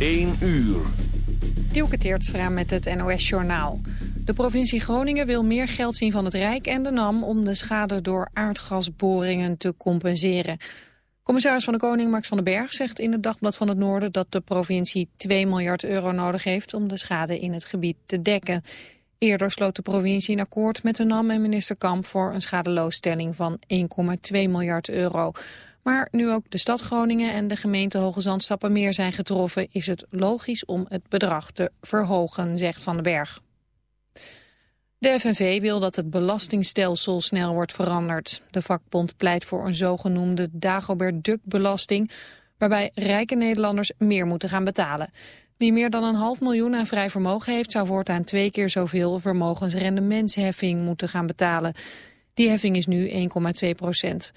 1 uur. Dielke Teertstra met het NOS-journaal. De provincie Groningen wil meer geld zien van het Rijk en de NAM... om de schade door aardgasboringen te compenseren. Commissaris van de Koning Max van den Berg zegt in het Dagblad van het Noorden... dat de provincie 2 miljard euro nodig heeft om de schade in het gebied te dekken. Eerder sloot de provincie een akkoord met de NAM en minister Kamp... voor een schadeloosstelling van 1,2 miljard euro... Maar nu ook de stad Groningen en de gemeente Hoge Zand meer zijn getroffen... is het logisch om het bedrag te verhogen, zegt Van den Berg. De FNV wil dat het belastingstelsel snel wordt veranderd. De vakbond pleit voor een zogenoemde Dagobert-Duck-belasting... waarbij rijke Nederlanders meer moeten gaan betalen. Wie meer dan een half miljoen aan vrij vermogen heeft... zou voortaan twee keer zoveel vermogensrendementsheffing moeten gaan betalen. Die heffing is nu 1,2 procent.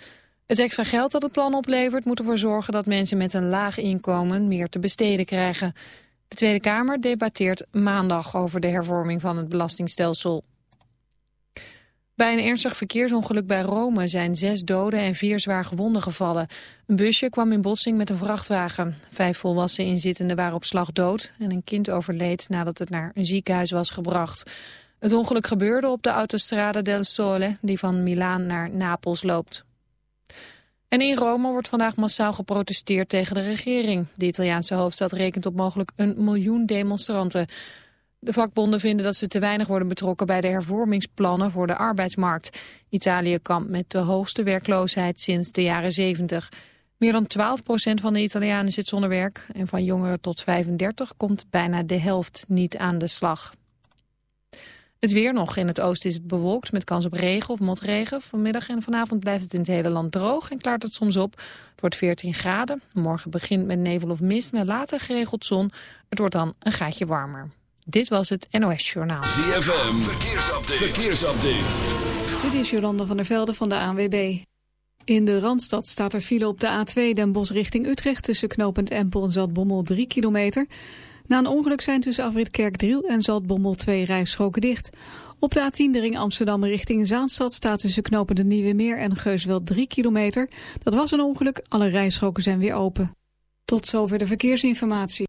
Het extra geld dat het plan oplevert moet ervoor zorgen dat mensen met een laag inkomen meer te besteden krijgen. De Tweede Kamer debatteert maandag over de hervorming van het belastingstelsel. Bij een ernstig verkeersongeluk bij Rome zijn zes doden en vier zwaar gewonden gevallen. Een busje kwam in botsing met een vrachtwagen. Vijf volwassen inzittenden waren op slag dood en een kind overleed nadat het naar een ziekenhuis was gebracht. Het ongeluk gebeurde op de autostrade del Sole die van Milaan naar Napels loopt. En in Rome wordt vandaag massaal geprotesteerd tegen de regering. De Italiaanse hoofdstad rekent op mogelijk een miljoen demonstranten. De vakbonden vinden dat ze te weinig worden betrokken bij de hervormingsplannen voor de arbeidsmarkt. Italië kampt met de hoogste werkloosheid sinds de jaren 70. Meer dan 12% van de Italianen zit zonder werk. En van jongeren tot 35 komt bijna de helft niet aan de slag. Het weer nog. In het oosten is het bewolkt met kans op regen of motregen. Vanmiddag en vanavond blijft het in het hele land droog en klaart het soms op. Het wordt 14 graden. Morgen begint met nevel of mist, met later geregeld zon. Het wordt dan een gaatje warmer. Dit was het NOS Journaal. ZFM, verkeersupdate. verkeersupdate. Dit is Jolanda van der Velde van de ANWB. In de Randstad staat er file op de A2 Den Bosch richting Utrecht... tussen knooppunt Empel en Zaltbommel 3 kilometer... Na een ongeluk zijn tussen afrit Kerkdriel en Zaltbommel twee rijstroken dicht. Op de A10 de ring Amsterdam richting Zaanstad staat tussen knopen de Nieuwe Meer en Geusveld 3 kilometer. Dat was een ongeluk, alle rijstroken zijn weer open. Tot zover de verkeersinformatie.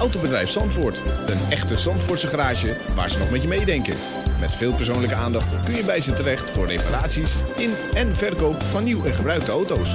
Autobedrijf Zandvoort. Een echte Zandvoortse garage waar ze nog met je meedenken. Met veel persoonlijke aandacht kun je bij ze terecht voor reparaties in en verkoop van nieuw en gebruikte auto's.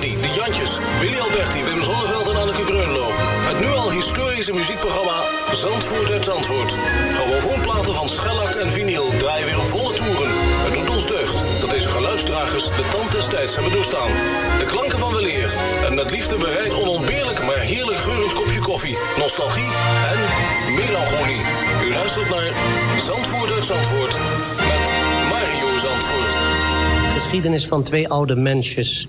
Bendy, De Jantjes, Willy Alberti, Wim Zonneveld en Anneke Greunlo. Het nu al historische muziekprogramma Zandvoort uit Zandvoort. Grammofoonplaten van schellak en vinyl draaien weer volle toeren. Het doet ons deugd dat deze geluidsdragers de tand des tijds hebben doorstaan. De klanken van weleer en met liefde bereid onontbeerlijk maar heerlijk koffie, nostalgie en melancholie. U luistert naar Zandvoort uit Zandvoort met Mario Zandvoort. Geschiedenis van twee oude mensjes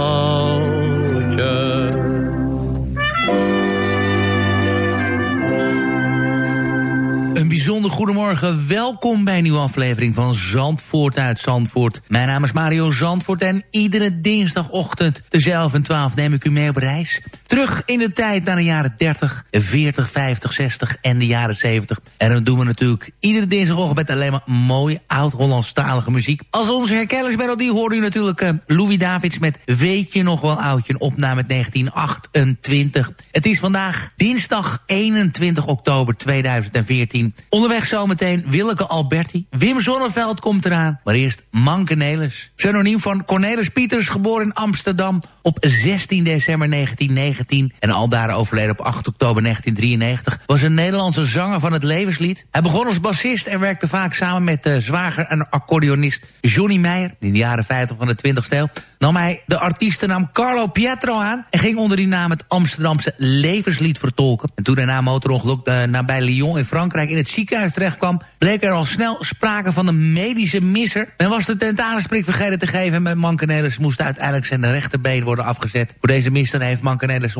Goedemorgen. Welkom bij een nieuwe aflevering van Zandvoort uit Zandvoort. Mijn naam is Mario Zandvoort en iedere dinsdagochtend tussen 11 en 12 neem ik u mee op reis. Terug in de tijd naar de jaren 30, 40, 50, 60 en de jaren 70. En dat doen we natuurlijk iedere dinsdagochtend met alleen maar mooie oud-Hollandstalige muziek. Als onze herkenningsmelodie hoorde u natuurlijk eh, Louis Davids met Weet je nog wel oudje, een opname uit 1928. Het is vandaag dinsdag 21 oktober 2014. Onderweg zometeen Willeke Alberti. Wim Zonneveld komt eraan. Maar eerst Manke Nelis. Pseudoniem van Cornelis Pieters, geboren in Amsterdam op 16 december 1919. En aldaar overleden op 8 oktober 1993. Was een Nederlandse zanger van het levenslied. Hij begon als bassist en werkte vaak samen met de zwager en accordeonist Johnny Meijer. In de jaren 50 van de 20ste eeuw nam hij de artiestennaam Carlo Pietro aan... en ging onder die naam het Amsterdamse levenslied vertolken. En toen hij na motorongeluk uh, nabij Lyon in Frankrijk in het ziekenhuis terechtkwam... bleek er al snel sprake van een medische misser. Men was de tentalensprik vergeten te geven... en met Mankenelis moest uiteindelijk zijn rechterbeen worden afgezet. Voor deze misser heeft Mankenelis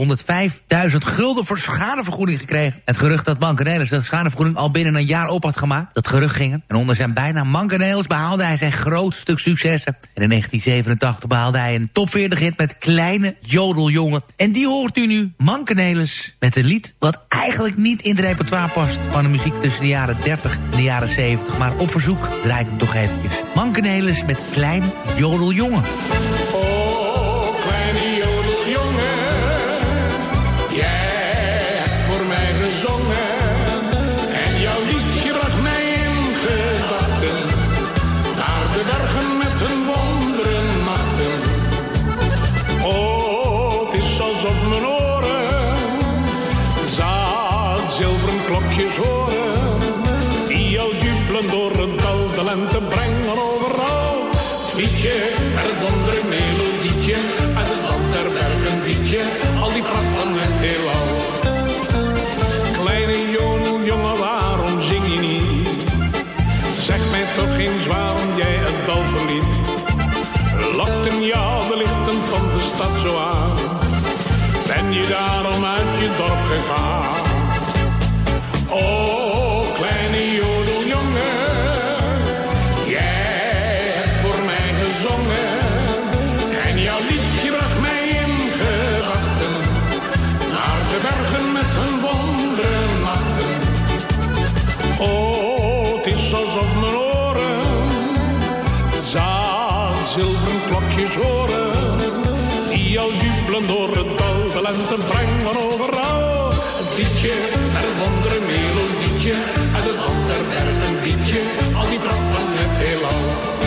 105.000 gulden voor schadevergoeding gekregen. Het gerucht dat Mankenelis de schadevergoeding al binnen een jaar op had gemaakt... dat gerucht gingen. En onder zijn bijnaam Mankenelis behaalde hij zijn groot stuk successen. En in 1987 behaalde hij een top 40 hit met Kleine Jodeljongen. En die hoort u nu, Mankenelis, met een lied wat eigenlijk niet in het repertoire past... van de muziek tussen de jaren 30 en de jaren 70. Maar op verzoek draai ik hem toch eventjes. Mankenelis met kleine jodeljongen, de lente brengen overal. Het liedje met het wondere melodietje, uit het land der bergen liedje, al die pracht van het heelal.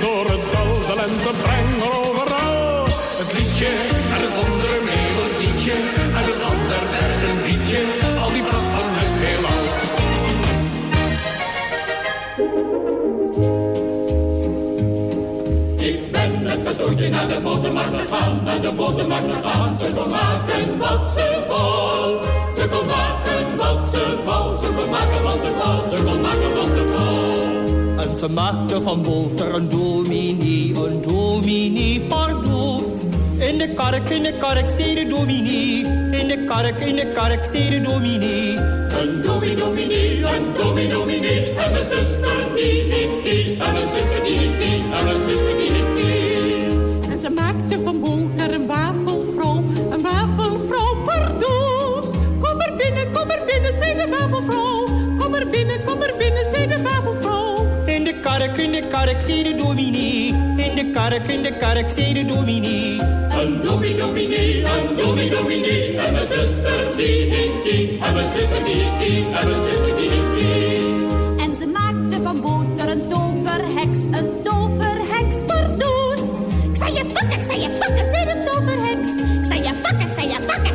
Door het dal, de lente brengen overal. Het liedje en het wondere melodietje. En het ander bergen liedje, al die pracht van het heelal. Ik ben met cadeautje naar de botermarkt gegaan, naar de botermarkt gegaan. Ze kon maken wat ze wou. Ze kon maken wat ze wou. Ze kon maken wat ze wou. Ze maken wat. En ze maakte van boter een dominee, een dominee pardoes. In de kark, in de kark, zei de dominee. In de kark, in de kark, zei de dominee. Een dominee, een dominee. En mijn zuster die niet die. En mijn zuster die niet die. En mijn zuster die niet die. En ze maakte van boter een wafelvrouw, een wafelvrouw pardoes. Kom er binnen, kom er binnen, zei de wafelvrouw. Kom er binnen, kom er binnen, zei de kark, in de kark, zei de dominee. In de kark, in de kark, zei de dominee. Een dominee, dominee, een dominee, dominee. En mijn zuster die die. En mijn zuster die die. En mijn zuster die die. En ze maakte van boter een toverheks, een toverheks pardoes. Ik zei je pakken, ik zei je pakken, zei de toverheks. Ik zei je pakken, ik zei je pakken,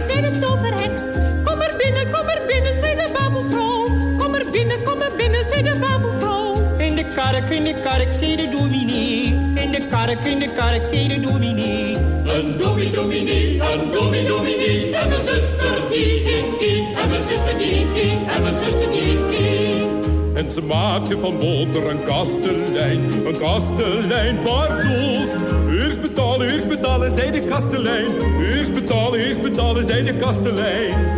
kark, in de kark, zei de dominee. In de kark, in de kark, zei de dominee. Een dominee, dominee, een dominee, dominee. En mijn zuster die niet die. En mijn zuster die niet die. En mijn zuster die die. En ze maakte van boter een kastelein, een kastelein pardoes. Eerst betalen, eerst betalen, zei de kastelein. Eerst betalen, eerst betalen, zei de kastelein.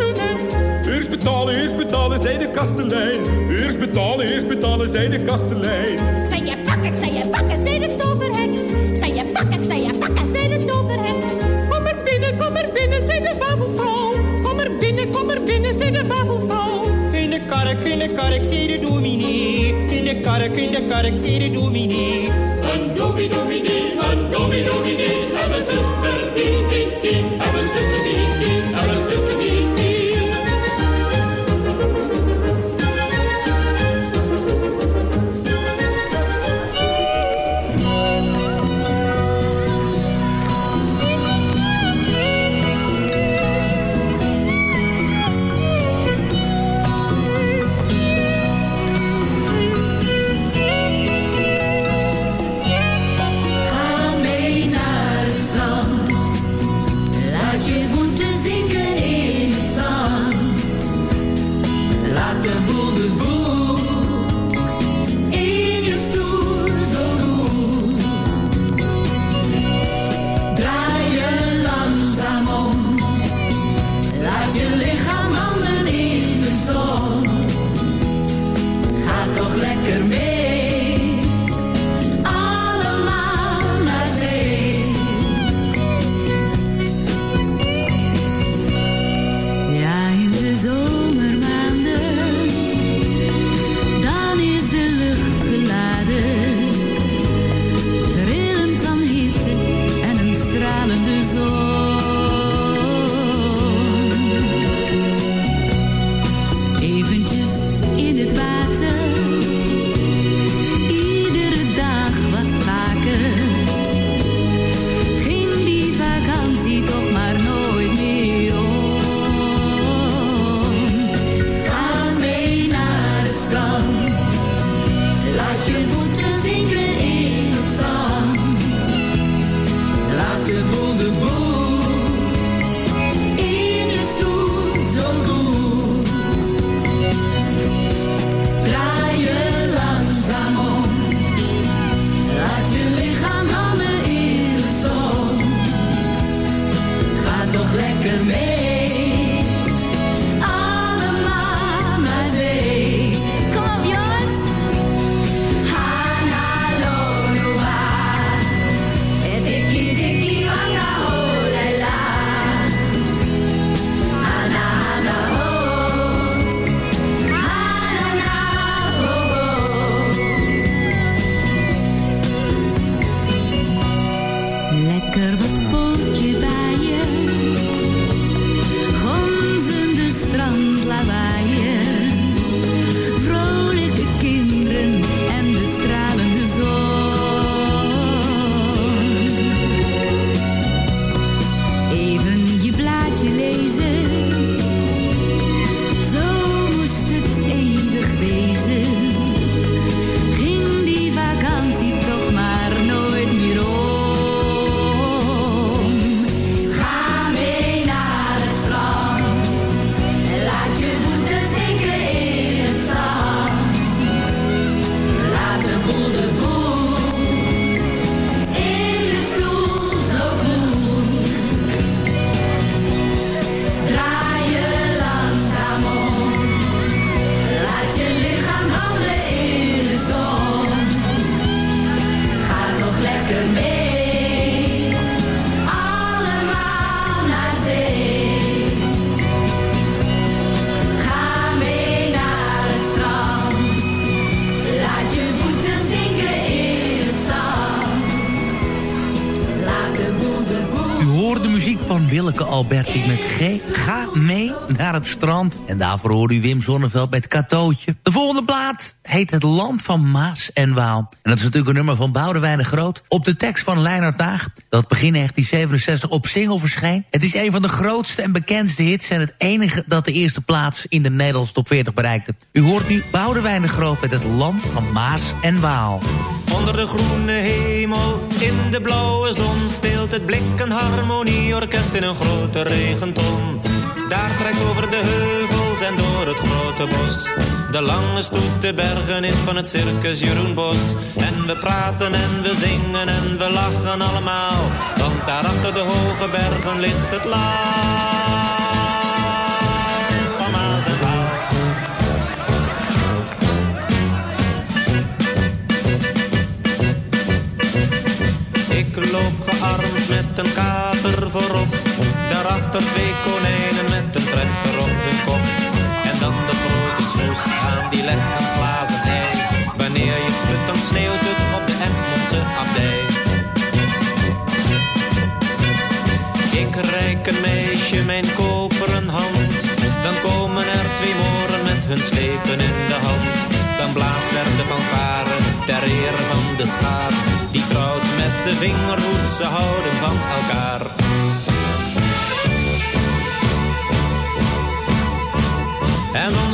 Eerst betalen, eerst betalen, zei de kastelein. Eerst betalen, eerst betalen, zei de kastelein. Ik zei je pakken, ik zei je pakken, zei de toverheks. Ik zei je pakken, ik zei je pakken, zei de toverheks. Kom er binnen, kom er binnen, zei de wafelvrouw. Kom er binnen, kom er binnen, zei de wafelvrouw. In de kark, in de kark, zei de dominee. In de kark, in de kark, zei de dominee. Een dominee, naar het strand. En daarvoor hoorde u Wim Zonneveld met Katootje. De volgende plaat heet Het Land van Maas en Waal. En dat is natuurlijk een nummer van Boudewijn de Groot. Op de tekst van Leonard Daag. Dat begin 1967 op single verscheen. Het is een van de grootste en bekendste hits. En het enige dat de eerste plaats in de Nederlandse top 40 bereikte. U hoort nu Boudewijn de Groot met Het Land van Maas en Waal. Onder de groene hemel, in de blauwe zon speelt het blik harmonieorkest in een grote regenton. Daar trekt over de heuvels en door het grote bos. De lange stoet bergen in van het circus Jeroen Bos. En we praten en we zingen en we lachen allemaal. Want daar achter de hoge bergen ligt het land van Maas en Waal. Ik loop gearmd met een kater voorop. Daarachter twee konijnen met een trechter op de kop. En dan de grote snoes aan die legt een glazen ei. Wanneer je het schudt, dan sneeuwt het op de Egmondse abdij. Ik reik een meisje mijn koperen hand. Dan komen er twee moren met hun slepen in de hand. Dan blaast er de fanfare ter ere van de schaar. Die trouwt met de vingerhoed, ze houden van elkaar.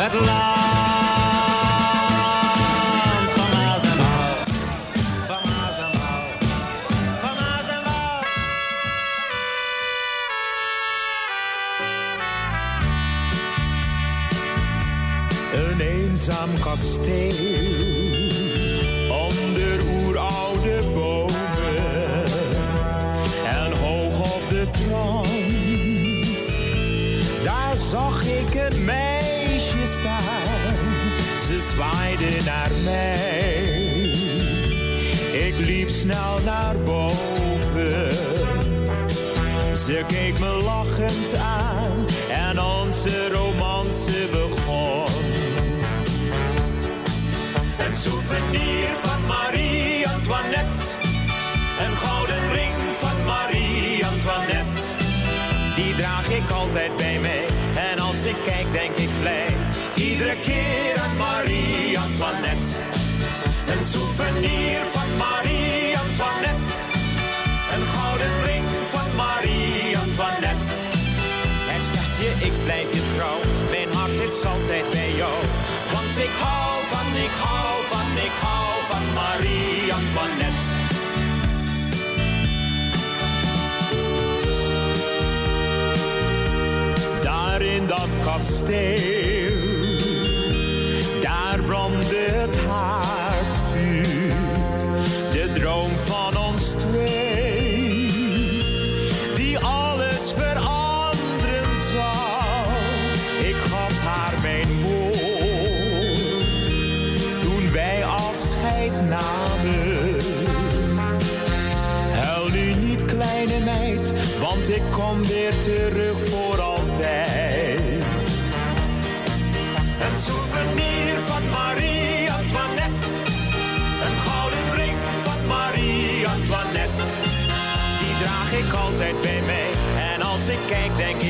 Het land van Maas en Waal. Van Maas en Waal. Van Maas en Waal. Een eenzaam kasteel zwaaide naar mij. Ik liep snel naar boven. Ze keek me lachend aan en onze romance begon. Een souvenir van Marie-Antoinette. Een gouden ring van Marie-Antoinette. Die draag ik altijd bij mij. En als ik kijk, denk ik blij. Iedere keer aan Marie-Antoinette. Een souvenir van Marie-Antoinette. Een gouden ring van Marie-Antoinette. Hij zegt je, ik blijf je trouw. Mijn hart is altijd bij jou. Want ik hou van, ik hou van, ik hou van Marie-Antoinette. Daar in dat kasteel, kijk, denk ik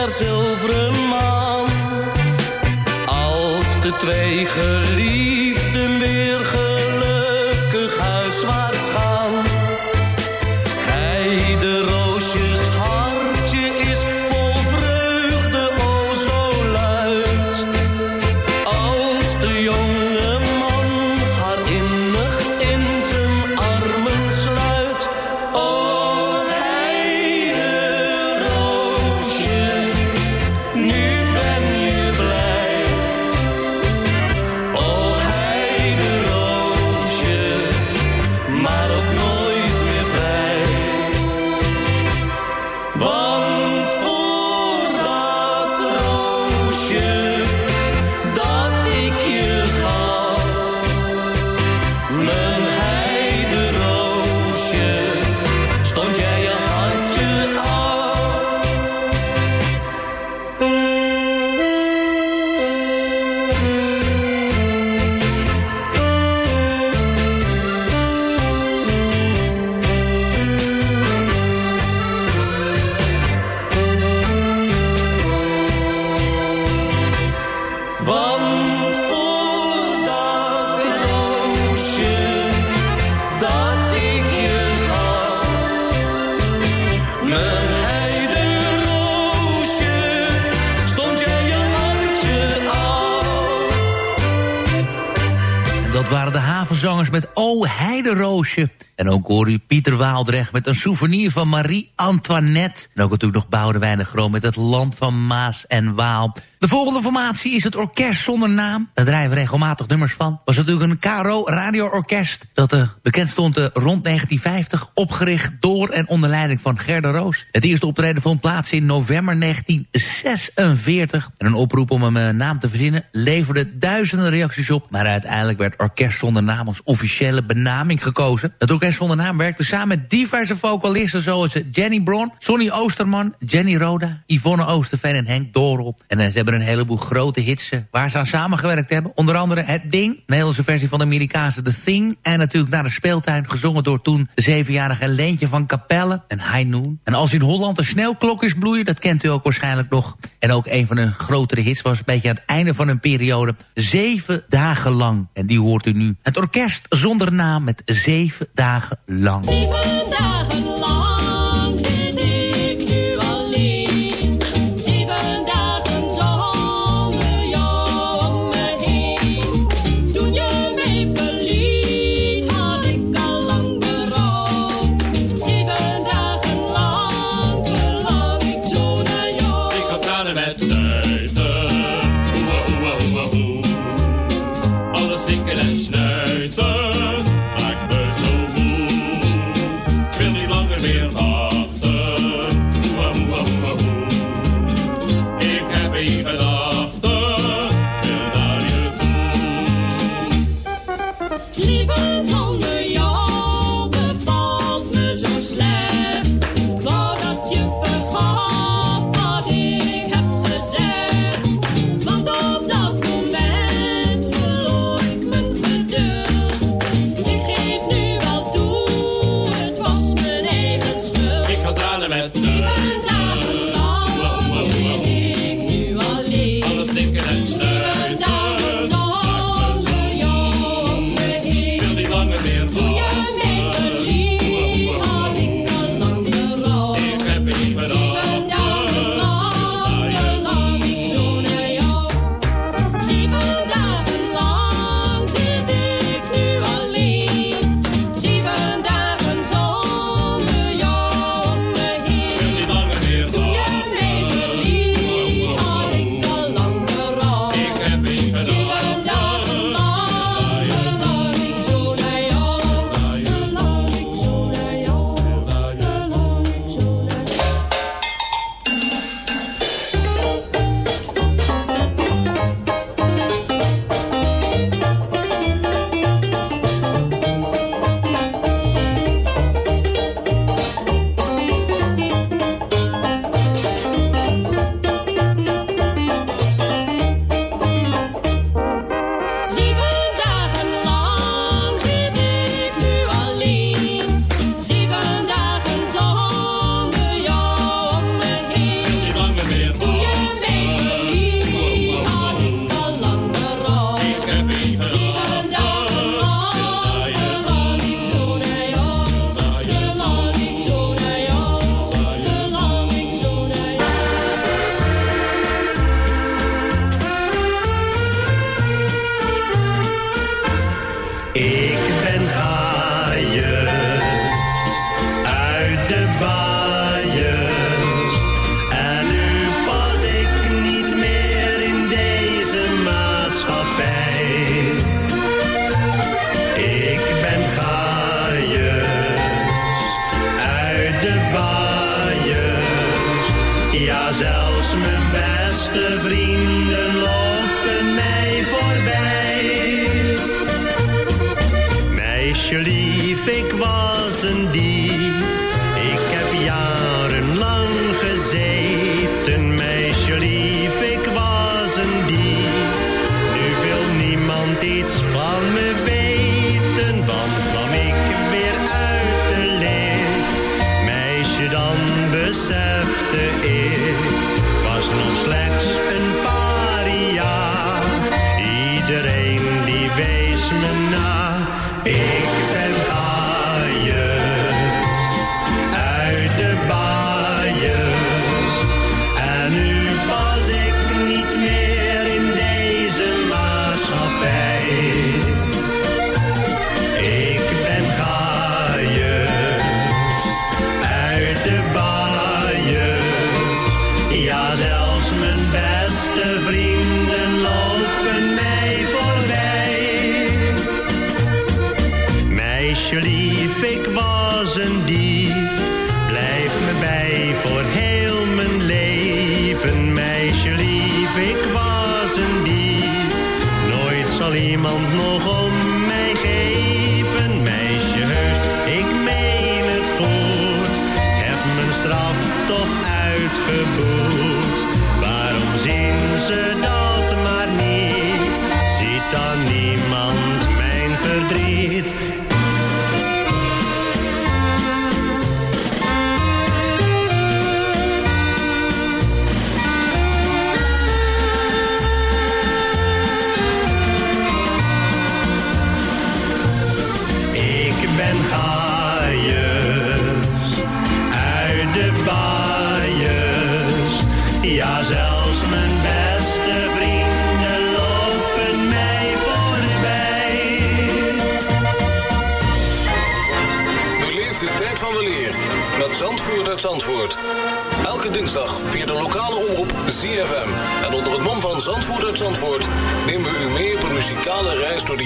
der zilveren maan. Als de twee geliefden met O Heideroosje. En ook hoor u Pieter Waaldrecht met een souvenir van Marie Antoinette. En ook natuurlijk nog Boudewijn de Groot met het land van Maas en Waal. De volgende formatie is het Orkest Zonder Naam. Daar draaien we regelmatig nummers van. Was natuurlijk een KRO radioorkest dat uh, bekend stond uh, rond 1950. Opgericht door en onder leiding van Gerda Roos. Het eerste optreden vond plaats in november 1946. En een oproep om een uh, naam te verzinnen leverde duizenden reacties op. Maar uiteindelijk werd Orkest Zonder Naam als benaming gekozen. Het Orkest Zonder Naam werkte samen met diverse vocalisten zoals Jenny Bron, Sonny Oosterman, Jenny Roda, Yvonne Oosterveen en Henk Dorel. En ze hebben een heleboel grote hits waar ze aan samengewerkt hebben. Onder andere Het Ding, een Nederlandse versie van de Amerikaanse The Thing. En natuurlijk Naar de Speeltuin, gezongen door toen de zevenjarige Leentje van Capelle en High Noon. En als in Holland de sneeuwklokjes bloeien, dat kent u ook waarschijnlijk nog. En ook een van hun grotere hits was een beetje aan het einde van hun periode. Zeven dagen lang. En die hoort u nu. Het orkest zonder naam met zeven dagen lang.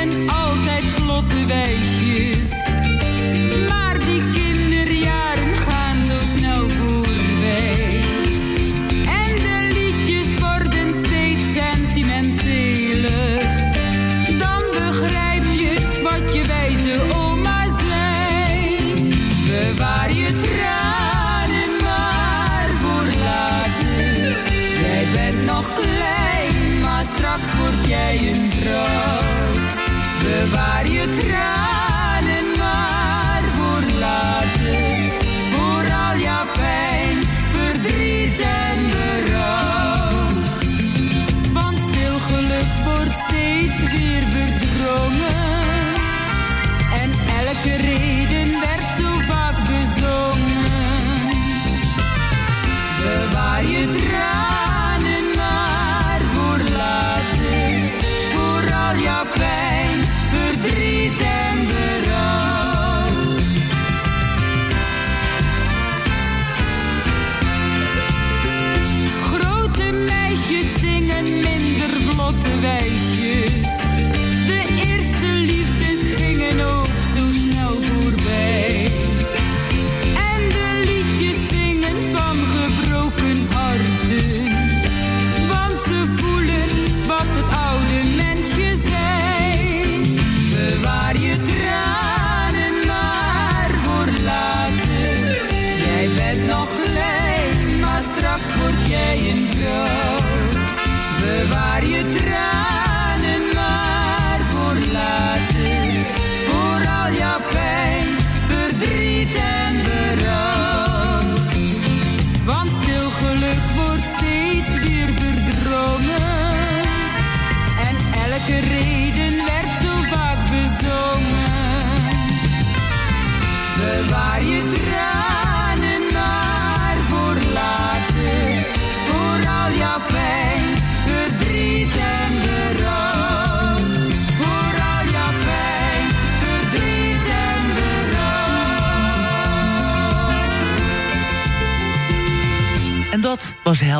En altijd vlotte je.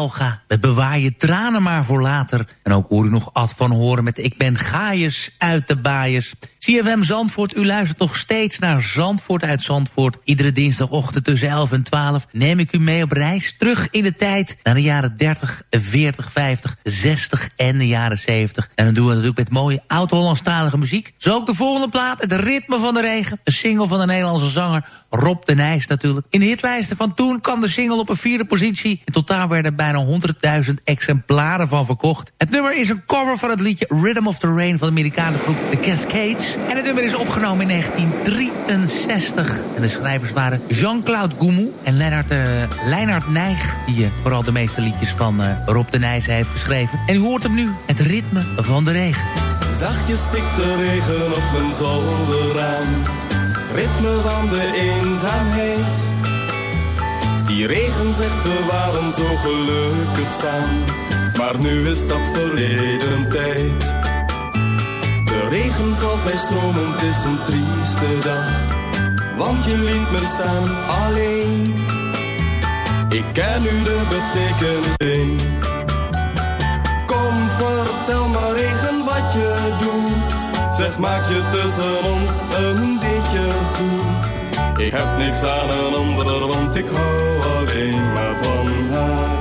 Dat was Helga. Met bewaar je tranen maar voor later. En ook hoor u nog Ad van Horen met Ik ben Gaius uit de Baaiers. CFM Zandvoort, u luistert nog steeds naar Zandvoort uit Zandvoort. Iedere dinsdagochtend tussen 11 en 12 neem ik u mee op reis. Terug in de tijd naar de jaren 30, 40, 50, 60 en de jaren 70. En dan doen we het natuurlijk met mooie oud-Hollandstalige muziek. Zo ook de volgende plaat, Het Ritme van de Regen. Een single van de Nederlandse zanger Rob de Nijs natuurlijk. In de hitlijsten van toen kwam de single op een vierde positie. In totaal werden bijna 100.000 exemplaren van verkocht. Het nummer is een cover van het liedje Rhythm of the Rain van de Amerikaanse groep The Cascades. En het nummer is opgenomen in 1963. En de schrijvers waren Jean-Claude Goumou en Lennart, uh, Nijg... die uh, vooral de meeste liedjes van uh, Rob de Nijs heeft geschreven. En u hoort hem nu, het ritme van de regen. Zachtjes stikt de regen op mijn zolderraam. Ritme van de eenzaamheid. Die regen zegt we waren zo gelukkig samen. Maar nu is dat verleden tijd. De regen valt bij stromen, het is een trieste dag. Want je liet me staan alleen. Ik ken nu de betekenis in. Kom, vertel me regen wat je doet. Zeg, maak je tussen ons een beetje goed. Ik heb niks aan een ander, want ik hou alleen maar van haar.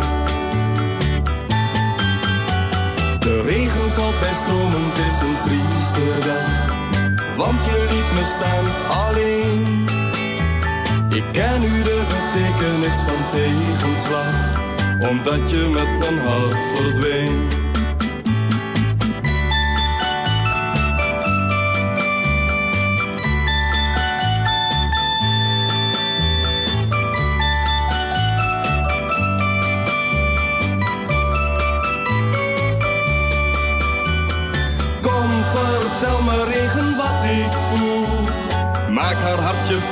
De regen valt bij stromen, het is een trieste dag. Want je liet me staan alleen. Ik ken nu de betekenis van tegenslag, omdat je met mijn hart verdween.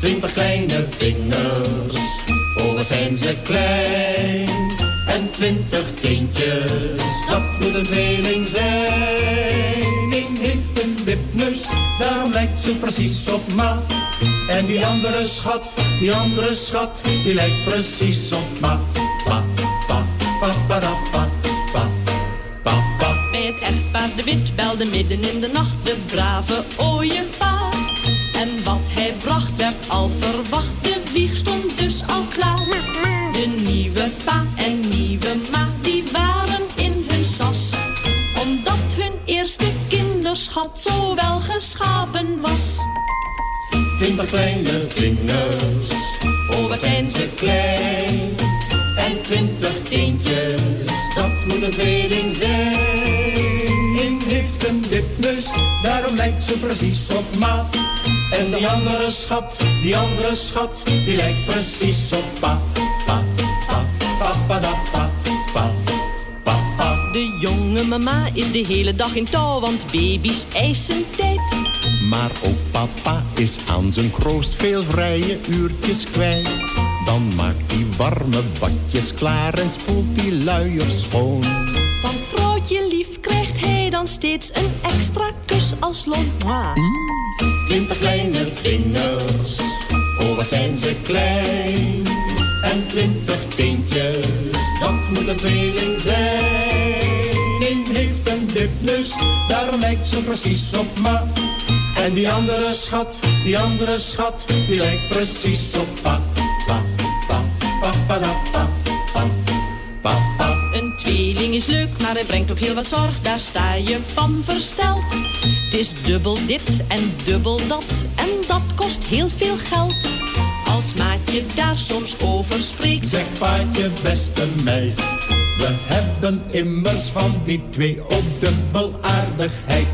Twintig kleine vingers, oh wat zijn ze klein. En twintig teentjes, dat moet een tweeling zijn. Precies op ma. En die andere schat, die andere schat, die lijkt precies op ma. Pa, pa, pa, pa, da, pa, pa, pa, pa. Bij het echtpaar de wit belde midden in de nacht de brave ooievaar. En wat hij bracht werd al verwacht, Twintig kleine vingers, oh wat zijn ze klein. En twintig teentjes, dat moet een tweeling zijn. Eén heeft een wipneus, daarom lijkt ze precies op ma. En die andere schat, die andere schat, die lijkt precies op pa. Pa, pa, pa, pa, da, pa. De jonge mama is de hele dag in touw, want baby's eisen tijd. Maar ook papa is aan zijn kroost veel vrije uurtjes kwijt. Dan maakt hij warme badjes klaar en spoelt die luiers schoon. Van vrouwtje lief krijgt hij dan steeds een extra kus als loon. Mwah. Twintig kleine vingers, oh wat zijn ze klein. En twintig teentjes, dat moet een tweeling zijn. Eén heeft een dipneus, daarom lijkt ze precies op ma. En die andere schat, die andere schat, die lijkt precies op pa. Pa, pa, pa, pa, da, pa, pa, pa, pa. Een tweeling is leuk, maar hij brengt ook heel wat zorg. Daar sta je van versteld. Het is dubbel dit en dubbel dat. En dat kost heel veel geld. Als maatje daar soms over spreekt. Zeg paatje, beste meid. We hebben immers van die twee ook dubbel aardigheid.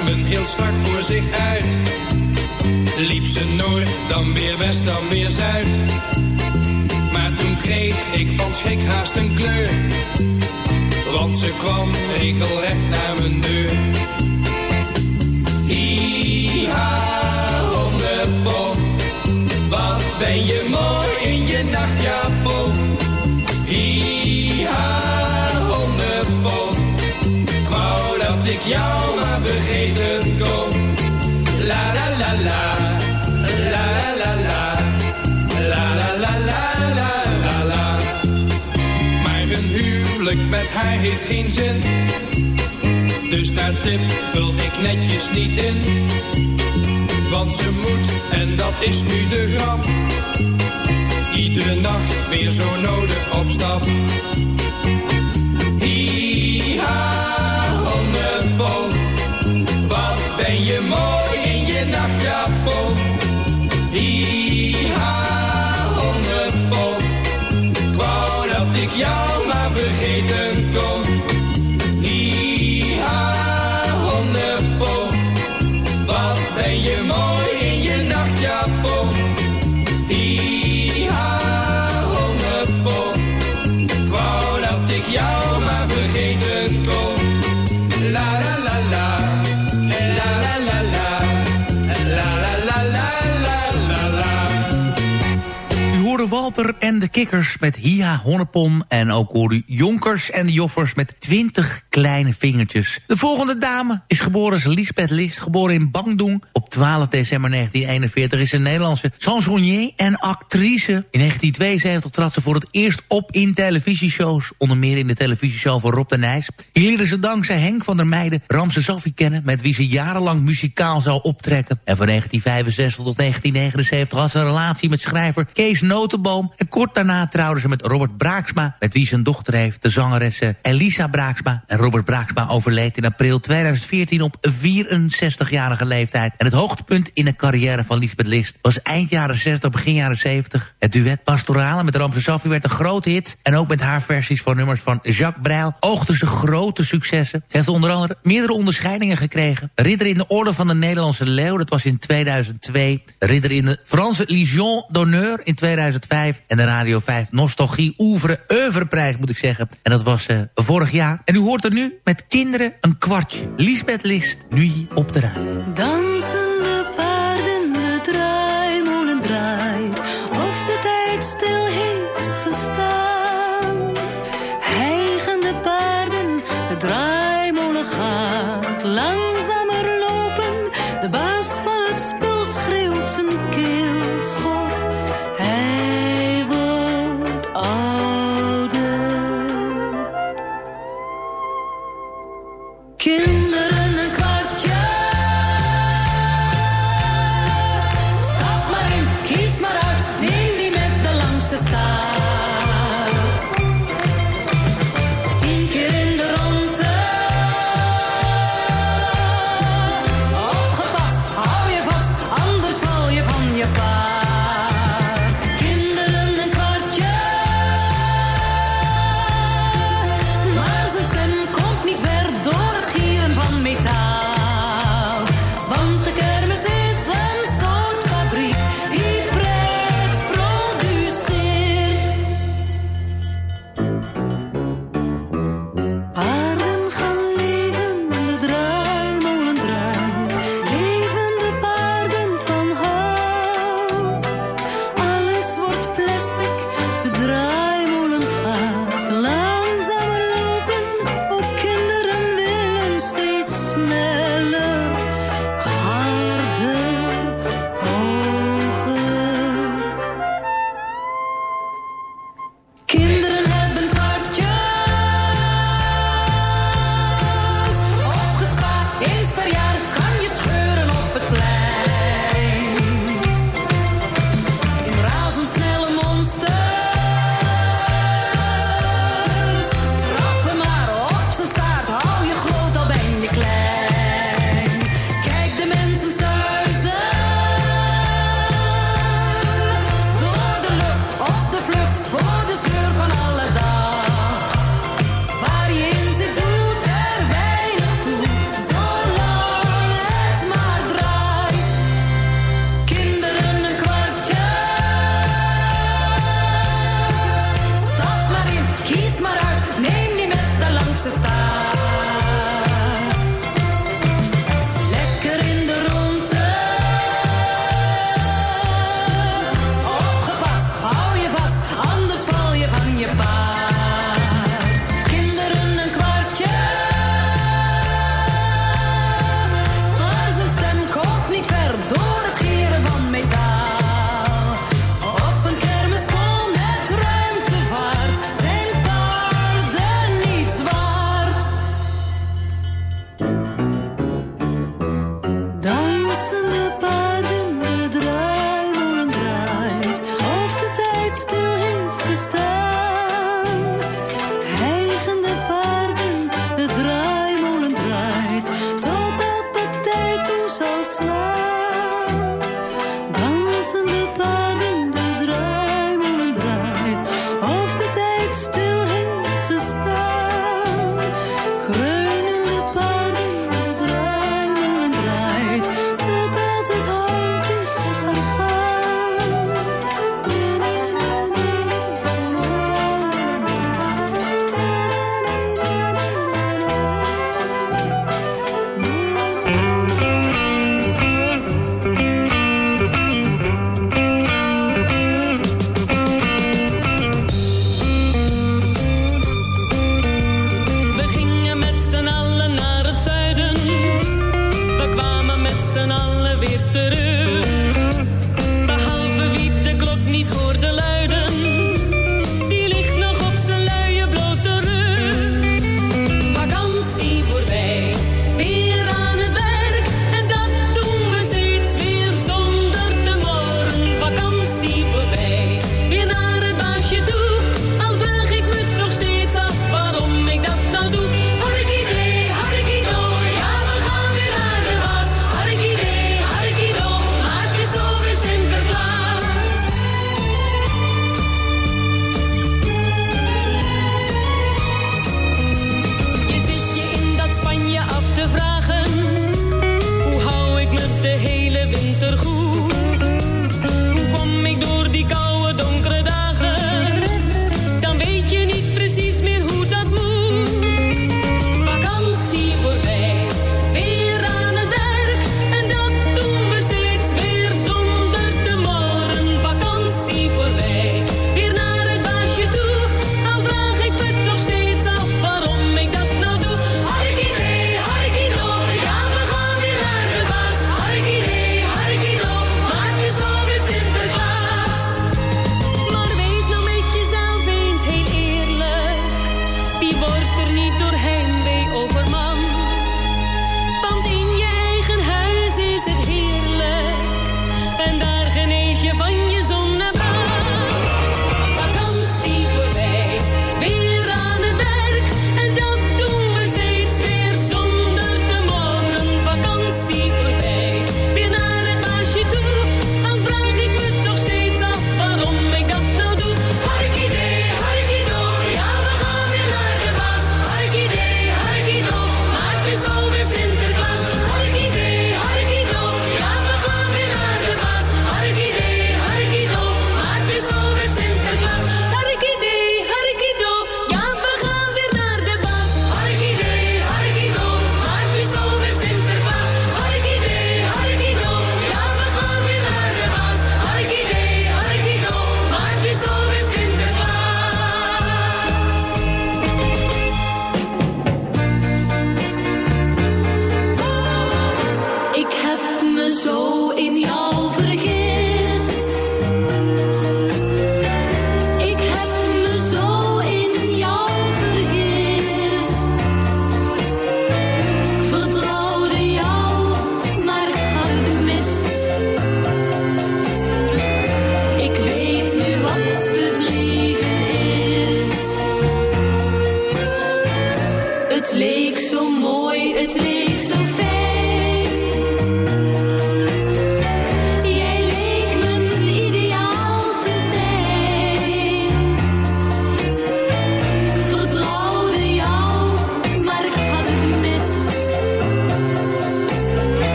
armen heel strak voor zich uit, liep ze noord, dan weer west, dan weer zuid. Maar toen kreeg ik van schrik haast een kleur, want ze kwam regelrecht naar mijn deur. Hi-ha, haar heeft geen zin. Dus daar tippel ik netjes niet in. Want ze moet, en dat is nu de grap. Iedere nacht weer zo nodig op stap. Walter en de Kikkers met Hia Honnepon. En ook hoorde u Jonkers en de Joffers met 20 kleine vingertjes. De volgende dame is geboren als Lisbeth List. Geboren in Bangdong op 12 december 1941. Is een Nederlandse chansonnier en actrice. In 1972 trad ze voor het eerst op in televisieshows. Onder meer in de televisieshow van Rob de Nijs. Hier leerde ze dankzij Henk van der Meijden Ramse Safi kennen... met wie ze jarenlang muzikaal zou optrekken. En van 1965 tot 1979 had ze een relatie met schrijver Kees Notenboom. En kort daarna trouwde ze met Robert Braaksma... met wie een dochter heeft, de zangeresse Elisa Braaksma. En Robert Braaksma overleed in april 2014 op 64-jarige leeftijd. En het hoogtepunt in de carrière van Lisbeth List... was eind jaren 60, begin jaren 70. Het duet Pastorale met Ramse Safi werd een grote hit. En ook met haar versies van nummers van Jacques Brel... oogden ze grote successen. Ze heeft onder andere meerdere onderscheidingen gekregen. Ridder in de Orde van de Nederlandse Leeuw, dat was in 2002. Ridder in de Franse Legion d'honneur in 2005 en de Radio 5 Nostalgie Oeuvre Oeuvreprijs moet ik zeggen. En dat was eh, vorig jaar. En u hoort er nu met kinderen een kwartje. Lisbeth List, nu op de radio. Dansende walking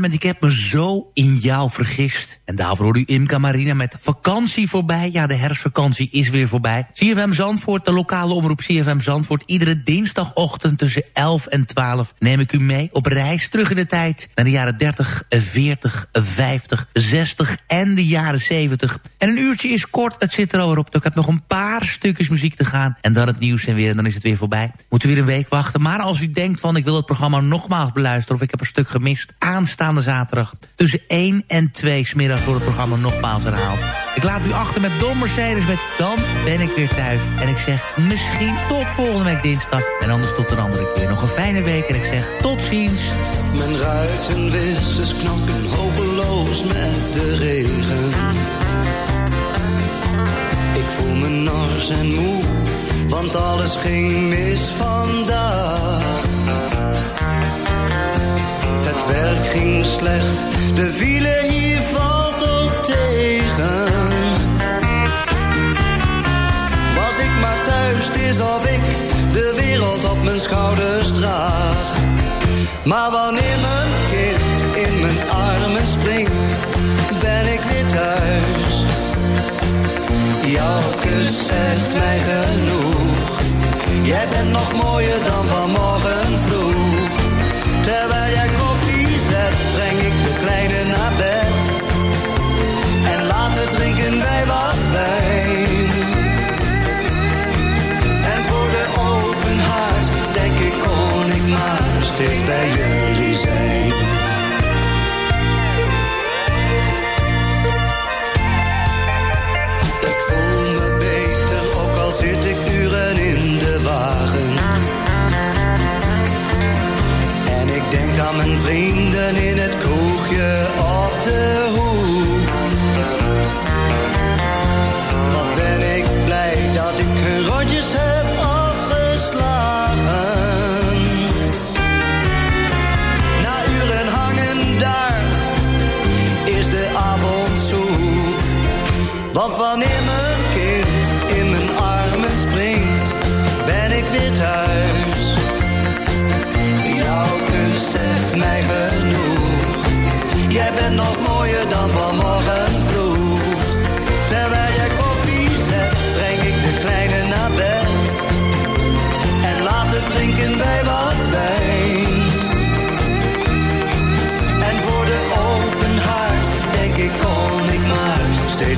met Ik heb me zo in jou vergist. En daarvoor hoorde u Imka Marina met vakantie voorbij. Ja, de herfstvakantie is weer voorbij. CFM Zandvoort, de lokale omroep CFM Zandvoort. Iedere dinsdagochtend tussen 11 en 12 neem ik u mee op reis terug in de tijd. Naar de jaren 30, 40, 50, 60 en de jaren 70. En een uurtje is kort, het zit er alweer op. Ik heb nog een paar stukjes muziek te gaan. En dan het nieuws en weer, en dan is het weer voorbij. Moet u weer een week wachten. Maar als u denkt van ik wil het programma nogmaals beluisteren... of ik heb een stuk gemist, aanstaande zaterdag... tussen 1 en 2 smiddags wordt het programma nogmaals herhaald. Ik laat u achter met Don Mercedes met Dan ben ik weer thuis. En ik zeg misschien tot volgende week dinsdag. En anders tot een andere keer. Nog een fijne week en ik zeg tot ziens. Mijn ruitenwissers knokken hopeloos met de regen. Ik voel me nors en moe, want alles ging mis vandaag. Het ging slecht, de file hier valt ook tegen. Was ik maar thuis, het is of ik de wereld op mijn schouders draag. Maar wanneer mijn kind in mijn armen springt, ben ik weer thuis. Jouw kus zegt mij genoeg. Jij bent nog mooier dan vanmorgen vrienden in het kroegje op de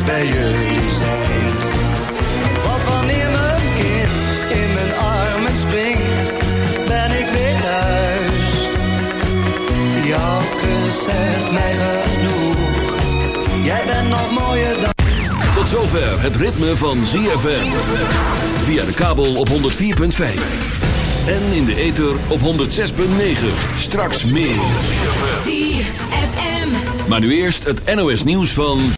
bij jullie zijn. Want wanneer mijn kind in mijn armen springt, ben ik weer thuis. Jouw kus zegt mij genoeg. Jij bent nog mooier dan... Tot zover het ritme van ZFM. Via de kabel op 104.5. En in de ether op 106.9. Straks meer. ZFM. Maar nu eerst het NOS nieuws van...